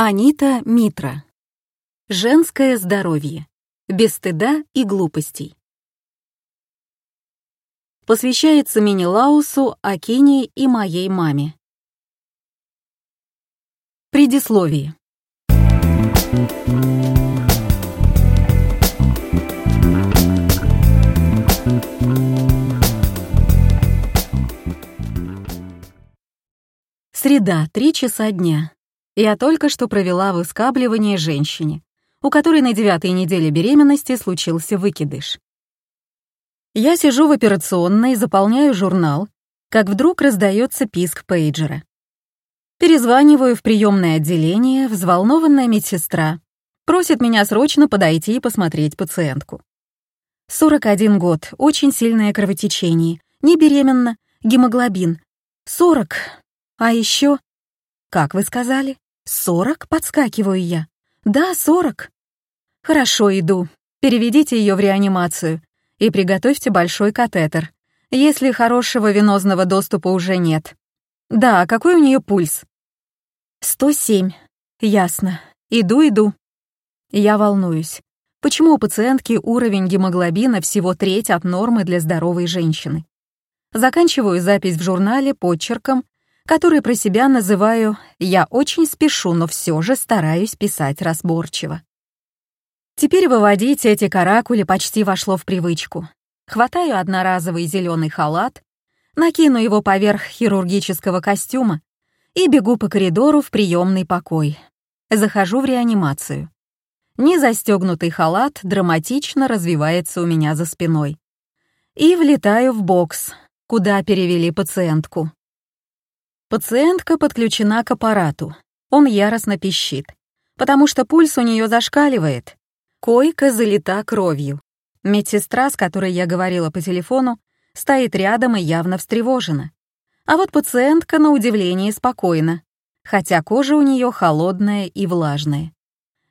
Анита Митра. Женское здоровье. Без стыда и глупостей. Посвящается Минилаусу, Акине и моей маме. Предисловие. Среда, три часа дня. Я только что провела выскабливание женщине, у которой на девятой неделе беременности случился выкидыш. Я сижу в операционной, заполняю журнал, как вдруг раздается писк пейджера. Перезваниваю в приемное отделение, взволнованная медсестра просит меня срочно подойти и посмотреть пациентку. 41 год, очень сильное кровотечение, не беременна, гемоглобин. 40. А еще... Как вы сказали? «Сорок?» — подскакиваю я. «Да, сорок». «Хорошо, иду. Переведите ее в реанимацию и приготовьте большой катетер, если хорошего венозного доступа уже нет. Да, какой у нее пульс?» «Сто семь. Ясно. Иду, иду». Я волнуюсь. Почему у пациентки уровень гемоглобина всего треть от нормы для здоровой женщины? Заканчиваю запись в журнале подчерком который про себя называю «я очень спешу, но все же стараюсь писать разборчиво». Теперь выводить эти каракули почти вошло в привычку. Хватаю одноразовый зеленый халат, накину его поверх хирургического костюма и бегу по коридору в приемный покой. Захожу в реанимацию. Незастегнутый халат драматично развивается у меня за спиной. И влетаю в бокс, куда перевели пациентку. Пациентка подключена к аппарату. Он яростно пищит, потому что пульс у нее зашкаливает. Койка залита кровью. Медсестра, с которой я говорила по телефону, стоит рядом и явно встревожена. А вот пациентка, на удивление, спокойна, хотя кожа у нее холодная и влажная.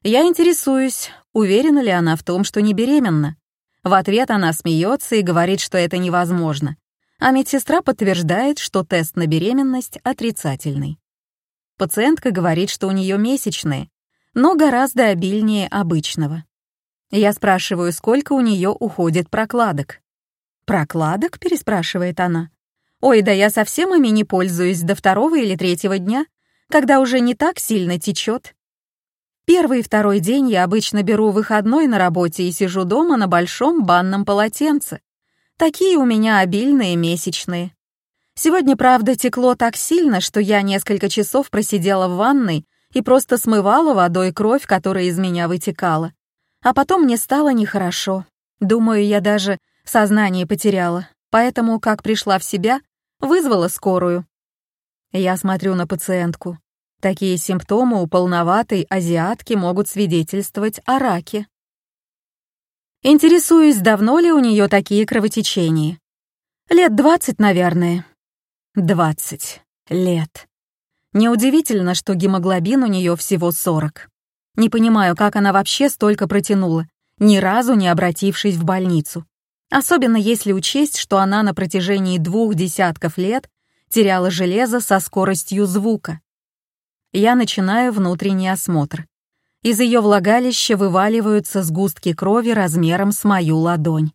Я интересуюсь, уверена ли она в том, что не беременна. В ответ она смеется и говорит, что это невозможно, а медсестра подтверждает, что тест на беременность отрицательный. Пациентка говорит, что у нее месячные, но гораздо обильнее обычного. Я спрашиваю, сколько у нее уходит прокладок. «Прокладок?» — переспрашивает она. «Ой, да я совсем ими не пользуюсь до второго или третьего дня, когда уже не так сильно течет. Первый и второй день я обычно беру выходной на работе и сижу дома на большом банном полотенце. Такие у меня обильные месячные. Сегодня, правда, текло так сильно, что я несколько часов просидела в ванной и просто смывала водой кровь, которая из меня вытекала. А потом мне стало нехорошо. Думаю, я даже сознание потеряла, поэтому, как пришла в себя, вызвала скорую. Я смотрю на пациентку. Такие симптомы у полноватой азиатки могут свидетельствовать о раке. Интересуюсь, давно ли у нее такие кровотечения. Лет двадцать, наверное. Двадцать лет. Неудивительно, что гемоглобин у нее всего сорок. Не понимаю, как она вообще столько протянула, ни разу не обратившись в больницу. Особенно если учесть, что она на протяжении двух десятков лет теряла железо со скоростью звука. Я начинаю внутренний осмотр. Из ее влагалища вываливаются сгустки крови размером с мою ладонь.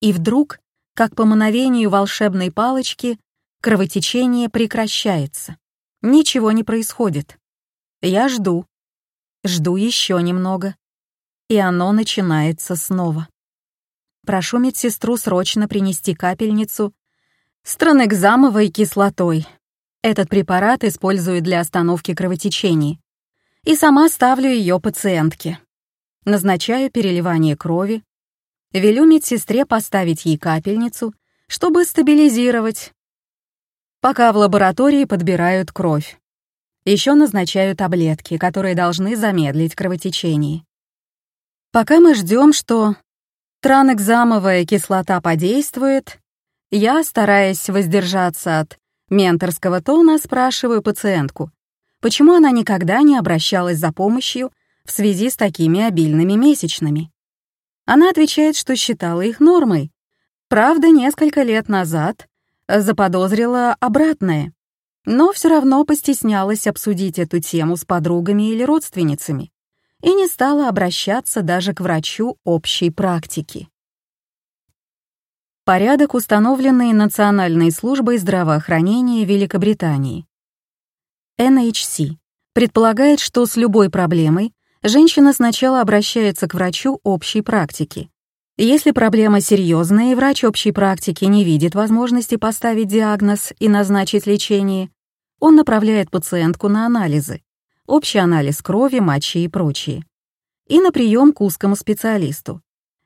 И вдруг, как по мановению волшебной палочки, кровотечение прекращается. Ничего не происходит. Я жду. Жду еще немного. И оно начинается снова. Прошу медсестру срочно принести капельницу с тронекзамовой кислотой. Этот препарат используют для остановки кровотечений и сама ставлю ее пациентке. Назначаю переливание крови, велю медсестре поставить ей капельницу, чтобы стабилизировать, пока в лаборатории подбирают кровь. Еще назначаю таблетки, которые должны замедлить кровотечение. Пока мы ждем, что транэкзамовая кислота подействует, я, стараясь воздержаться от менторского тона, спрашиваю пациентку, почему она никогда не обращалась за помощью в связи с такими обильными месячными. Она отвечает, что считала их нормой. Правда, несколько лет назад заподозрила обратное. но все равно постеснялась обсудить эту тему с подругами или родственницами и не стала обращаться даже к врачу общей практики. Порядок, установленный Национальной службой здравоохранения Великобритании. NHC предполагает, что с любой проблемой женщина сначала обращается к врачу общей практики. Если проблема серьезная и врач общей практики не видит возможности поставить диагноз и назначить лечение, он направляет пациентку на анализы, общий анализ крови, мочи и прочее, и на прием к узкому специалисту.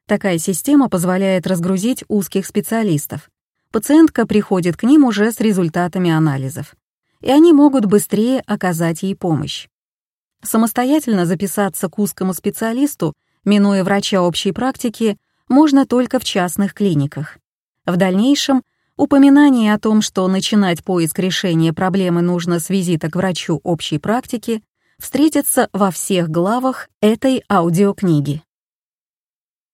Такая система позволяет разгрузить узких специалистов. Пациентка приходит к ним уже с результатами анализов, и они могут быстрее оказать ей помощь. Самостоятельно записаться к узкому специалисту, минуя врача общей практики, можно только в частных клиниках. В дальнейшем упоминание о том, что начинать поиск решения проблемы нужно с визита к врачу общей практики, встретится во всех главах этой аудиокниги.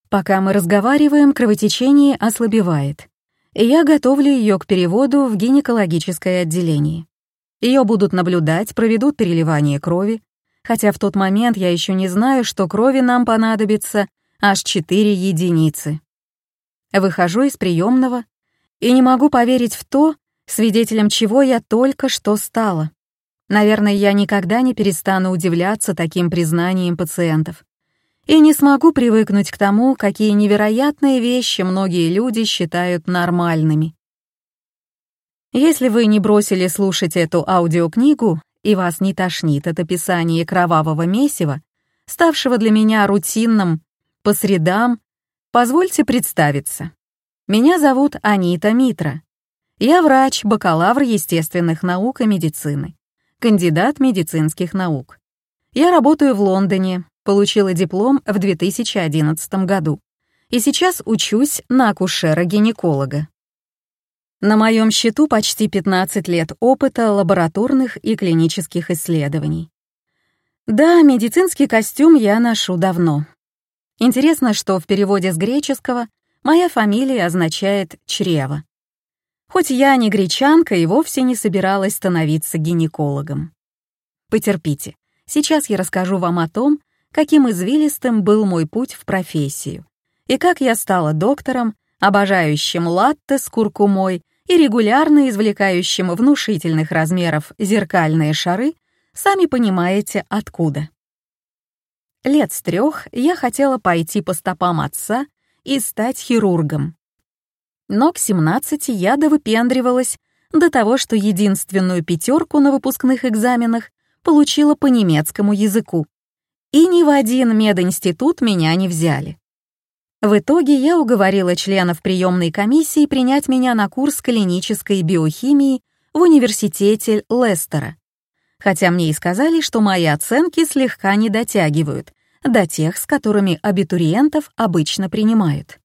Пока мы разговариваем, кровотечение ослабевает, и я готовлю ее к переводу в гинекологическое отделение. Ее будут наблюдать, проведут переливание крови, хотя в тот момент я еще не знаю, что крови нам понадобится аж 4 единицы. Выхожу из приемного и не могу поверить в то, свидетелем чего я только что стала. Наверное, я никогда не перестану удивляться таким признаниям пациентов. И не смогу привыкнуть к тому, какие невероятные вещи многие люди считают нормальными. Если вы не бросили слушать эту аудиокнигу, и вас не тошнит от описания кровавого месива, ставшего для меня рутинным по средам, позвольте представиться. Меня зовут Анита Митра. Я врач, бакалавр естественных наук и медицины, кандидат медицинских наук. Я работаю в Лондоне, получила диплом в 2011 году и сейчас учусь на акушера-гинеколога. На моем счету почти 15 лет опыта лабораторных и клинических исследований. Да, медицинский костюм я ношу давно. Интересно, что в переводе с греческого моя фамилия означает «чрево». Хоть я не гречанка и вовсе не собиралась становиться гинекологом. Потерпите, сейчас я расскажу вам о том, каким извилистым был мой путь в профессию, и как я стала доктором, обожающим латте с куркумой и регулярно извлекающим внушительных размеров зеркальные шары, сами понимаете откуда. Лет с трех я хотела пойти по стопам отца и стать хирургом. Но к 17 я довыпендривалась до того, что единственную пятерку на выпускных экзаменах получила по немецкому языку. И ни в один мединститут меня не взяли. В итоге я уговорила членов приемной комиссии принять меня на курс клинической биохимии в университете Лестера. Хотя мне и сказали, что мои оценки слегка не дотягивают до тех, с которыми абитуриентов обычно принимают.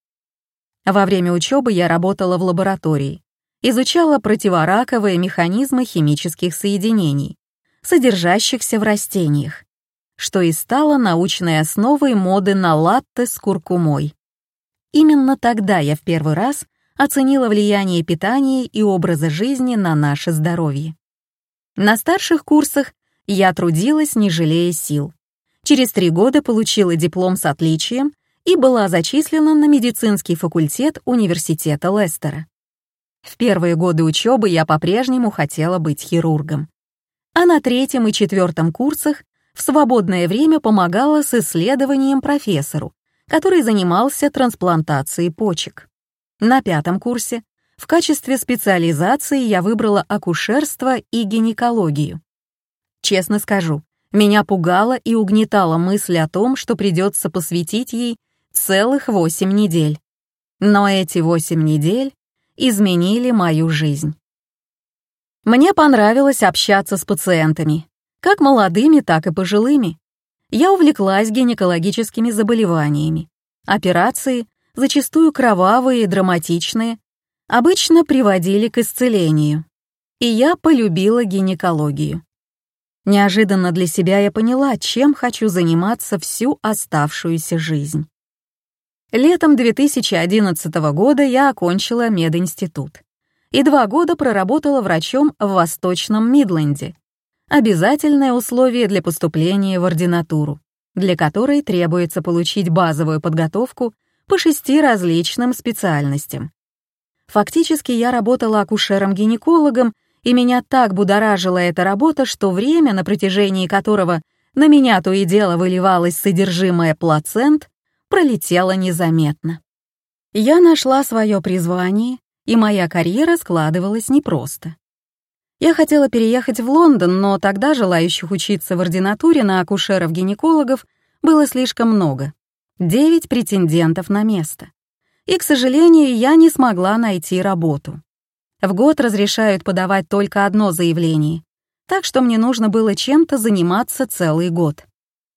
Во время учебы я работала в лаборатории, изучала противораковые механизмы химических соединений, содержащихся в растениях, что и стало научной основой моды на латте с куркумой. Именно тогда я в первый раз оценила влияние питания и образа жизни на наше здоровье. На старших курсах я трудилась, не жалея сил. Через три года получила диплом с отличием и была зачислена на медицинский факультет университета Лестера. В первые годы учебы я по-прежнему хотела быть хирургом. А на третьем и четвертом курсах в свободное время помогала с исследованием профессору, который занимался трансплантацией почек. На пятом курсе в качестве специализации я выбрала акушерство и гинекологию. Честно скажу, меня пугала и угнетала мысль о том, что придется посвятить ей целых восемь недель. Но эти восемь недель изменили мою жизнь. Мне понравилось общаться с пациентами, как молодыми, так и пожилыми я увлеклась гинекологическими заболеваниями. Операции, зачастую кровавые и драматичные, обычно приводили к исцелению. И я полюбила гинекологию. Неожиданно для себя я поняла, чем хочу заниматься всю оставшуюся жизнь. Летом 2011 года я окончила мединститут и два года проработала врачом в Восточном Мидленде. Обязательное условие для поступления в ординатуру, для которой требуется получить базовую подготовку по шести различным специальностям. Фактически я работала акушером-гинекологом, и меня так будоражила эта работа, что время, на протяжении которого на меня то и дело выливалось содержимое плацент, пролетело незаметно. Я нашла свое призвание, и моя карьера складывалась непросто. Я хотела переехать в Лондон, но тогда желающих учиться в ординатуре на акушеров-гинекологов было слишком много. Девять претендентов на место. И, к сожалению, я не смогла найти работу. В год разрешают подавать только одно заявление, так что мне нужно было чем-то заниматься целый год.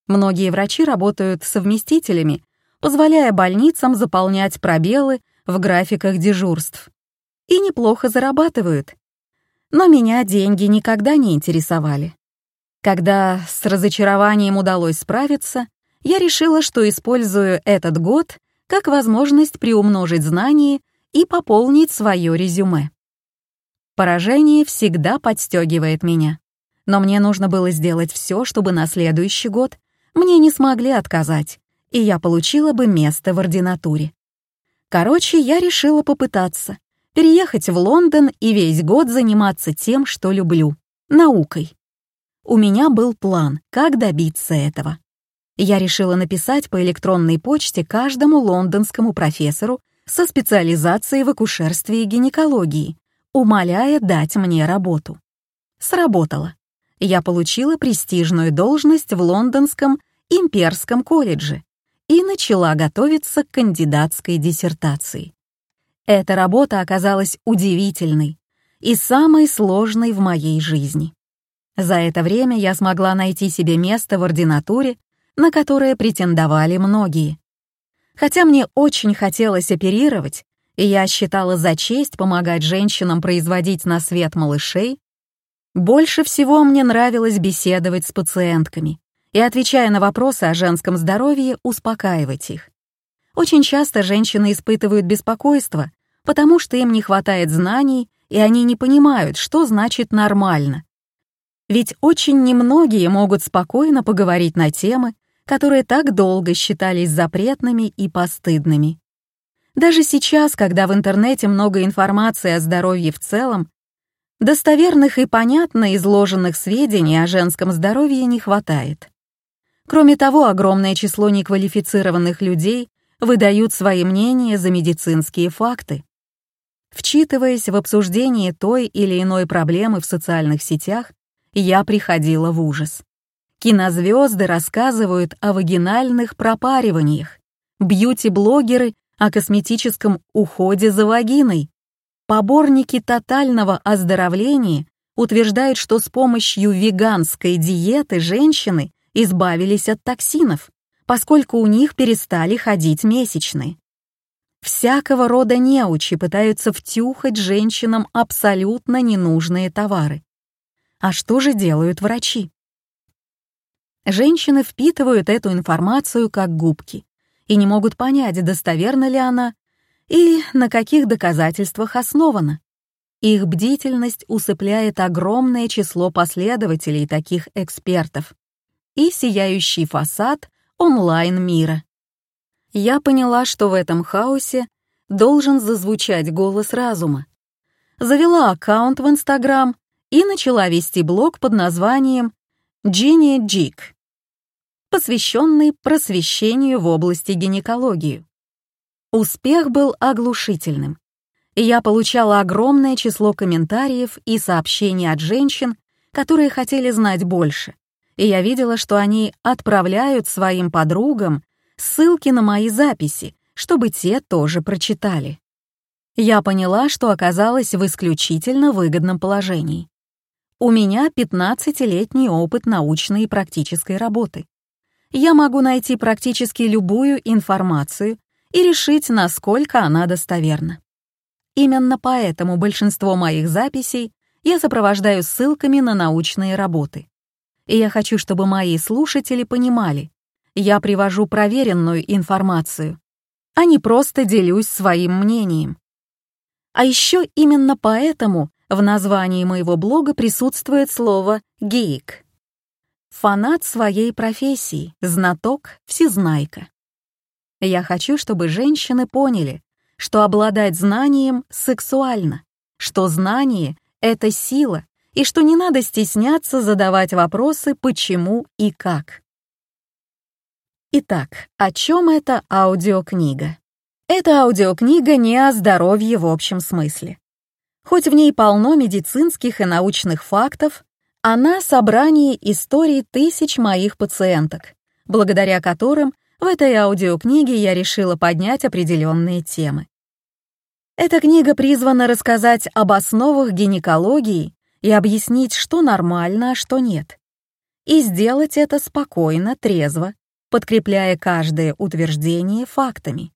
Многие врачи работают совместителями, позволяя больницам заполнять пробелы в графиках дежурств. И неплохо зарабатывают. Но меня деньги никогда не интересовали. Когда с разочарованием удалось справиться, я решила, что использую этот год как возможность приумножить знания и пополнить свое резюме. Поражение всегда подстегивает меня. Но мне нужно было сделать все, чтобы на следующий год мне не смогли отказать, и я получила бы место в ординатуре. Короче, я решила попытаться, переехать в Лондон и весь год заниматься тем, что люблю — наукой. У меня был план, как добиться этого. Я решила написать по электронной почте каждому лондонскому профессору со специализацией в акушерстве и гинекологии, умоляя дать мне работу. Сработало. Я получила престижную должность в лондонском имперском колледже и начала готовиться к кандидатской диссертации. Эта работа оказалась удивительной и самой сложной в моей жизни. За это время я смогла найти себе место в ординатуре, на которое претендовали многие. Хотя мне очень хотелось оперировать, и я считала за честь помогать женщинам производить на свет малышей, больше всего мне нравилось беседовать с пациентками, и, отвечая на вопросы о женском здоровье, успокаивать их. Очень часто женщины испытывают беспокойство, потому что им не хватает знаний, и они не понимают, что значит «нормально». Ведь очень немногие могут спокойно поговорить на темы, которые так долго считались запретными и постыдными. Даже сейчас, когда в интернете много информации о здоровье в целом, достоверных и понятно изложенных сведений о женском здоровье не хватает. Кроме того, огромное число неквалифицированных людей выдают свои мнения за медицинские факты. Вчитываясь в обсуждение той или иной проблемы в социальных сетях, я приходила в ужас. Кинозвезды рассказывают о вагинальных пропариваниях, бьюти-блогеры о косметическом уходе за вагиной. Поборники тотального оздоровления утверждают, что с помощью веганской диеты женщины избавились от токсинов, поскольку у них перестали ходить месячные. Всякого рода неучи пытаются втюхать женщинам абсолютно ненужные товары. А что же делают врачи? Женщины впитывают эту информацию как губки и не могут понять, достоверна ли она и на каких доказательствах основана. Их бдительность усыпляет огромное число последователей таких экспертов, и сияющий фасад онлайн-мира. Я поняла, что в этом хаосе должен зазвучать голос разума. Завела аккаунт в Инстаграм и начала вести блог под названием «Genie Jig», посвященный просвещению в области гинекологии. Успех был оглушительным, я получала огромное число комментариев и сообщений от женщин, которые хотели знать больше, и я видела, что они отправляют своим подругам ссылки на мои записи, чтобы те тоже прочитали. Я поняла, что оказалась в исключительно выгодном положении. У меня 15-летний опыт научной и практической работы. Я могу найти практически любую информацию и решить, насколько она достоверна. Именно поэтому большинство моих записей я сопровождаю ссылками на научные работы. И я хочу, чтобы мои слушатели понимали, я привожу проверенную информацию, а не просто делюсь своим мнением. А еще именно поэтому в названии моего блога присутствует слово «гейк». Фанат своей профессии, знаток, всезнайка. Я хочу, чтобы женщины поняли, что обладать знанием сексуально, что знание — это сила, и что не надо стесняться задавать вопросы «почему» и «как». Итак, о чем эта аудиокнига? Эта аудиокнига не о здоровье в общем смысле. Хоть в ней полно медицинских и научных фактов, она — собрание историй тысяч моих пациенток, благодаря которым в этой аудиокниге я решила поднять определенные темы. Эта книга призвана рассказать об основах гинекологии и объяснить, что нормально, а что нет. И сделать это спокойно, трезво, подкрепляя каждое утверждение фактами.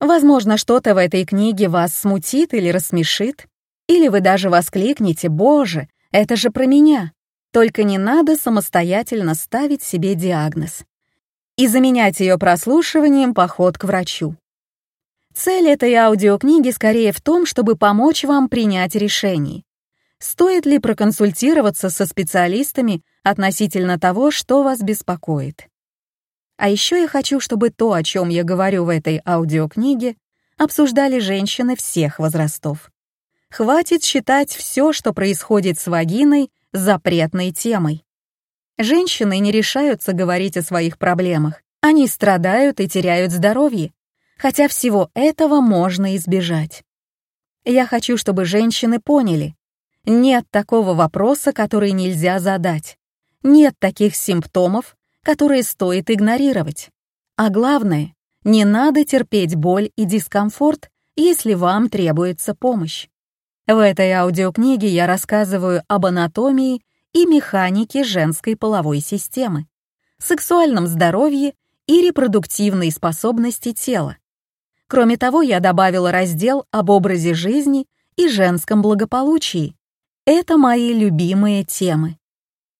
Возможно, что-то в этой книге вас смутит или рассмешит, или вы даже воскликнете «Боже, это же про меня!» Только не надо самостоятельно ставить себе диагноз и заменять ее прослушиванием поход к врачу. Цель этой аудиокниги скорее в том, чтобы помочь вам принять решение. Стоит ли проконсультироваться со специалистами относительно того, что вас беспокоит? А еще я хочу, чтобы то, о чем я говорю в этой аудиокниге, обсуждали женщины всех возрастов. Хватит считать все, что происходит с вагиной, запретной темой. Женщины не решаются говорить о своих проблемах. Они страдают и теряют здоровье, хотя всего этого можно избежать. Я хочу, чтобы женщины поняли, нет такого вопроса, который нельзя задать. Нет таких симптомов, которые стоит игнорировать. А главное, не надо терпеть боль и дискомфорт, если вам требуется помощь. В этой аудиокниге я рассказываю об анатомии и механике женской половой системы, сексуальном здоровье и репродуктивной способности тела. Кроме того, я добавила раздел об образе жизни и женском благополучии. Это мои любимые темы.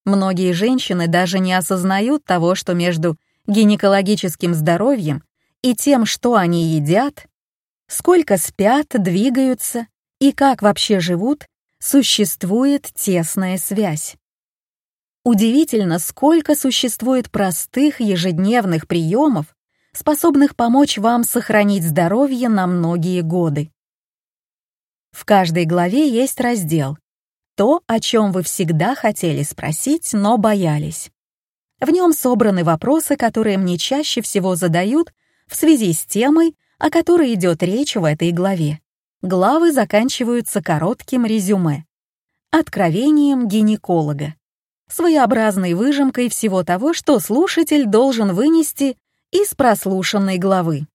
Многие женщины даже не осознают того, что между гинекологическим здоровьем и тем, что они едят, сколько спят, двигаются и как вообще живут, существует тесная связь. Удивительно, сколько существует простых ежедневных приемов, способных помочь вам сохранить здоровье на многие годы. В каждой главе есть раздел то, о чем вы всегда хотели спросить, но боялись. В нем собраны вопросы, которые мне чаще всего задают в связи с темой, о которой идет речь в этой главе. Главы заканчиваются коротким резюме. Откровением гинеколога. Своеобразной выжимкой всего того, что слушатель должен вынести из прослушанной главы.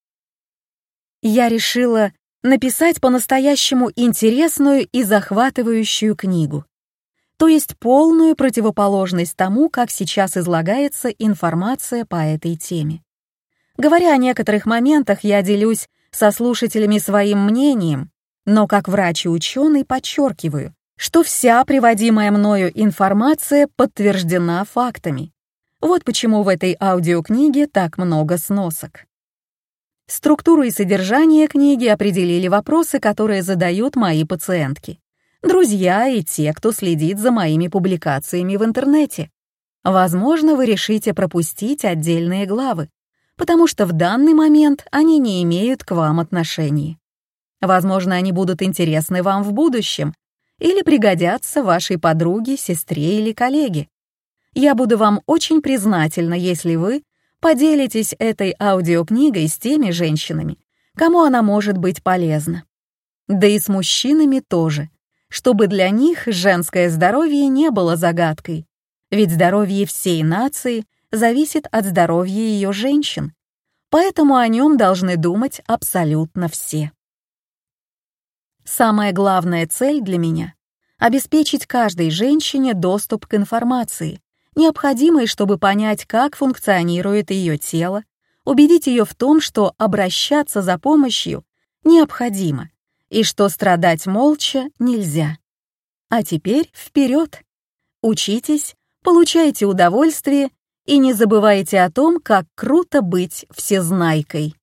Я решила написать по-настоящему интересную и захватывающую книгу, то есть полную противоположность тому, как сейчас излагается информация по этой теме. Говоря о некоторых моментах, я делюсь со слушателями своим мнением, но как врач и ученый подчеркиваю, что вся приводимая мною информация подтверждена фактами. Вот почему в этой аудиокниге так много сносок. Структуру и содержание книги определили вопросы, которые задают мои пациентки. Друзья и те, кто следит за моими публикациями в интернете. Возможно, вы решите пропустить отдельные главы, потому что в данный момент они не имеют к вам отношений. Возможно, они будут интересны вам в будущем или пригодятся вашей подруге, сестре или коллеге. Я буду вам очень признательна, если вы поделитесь этой аудиокнигой с теми женщинами, кому она может быть полезна. Да и с мужчинами тоже, чтобы для них женское здоровье не было загадкой, ведь здоровье всей нации зависит от здоровья ее женщин, поэтому о нем должны думать абсолютно все. Самая главная цель для меня — обеспечить каждой женщине доступ к информации, необходимой, чтобы понять, как функционирует ее тело, убедить ее в том, что обращаться за помощью необходимо и что страдать молча нельзя. А теперь вперед! Учитесь, получайте удовольствие и не забывайте о том, как круто быть всезнайкой.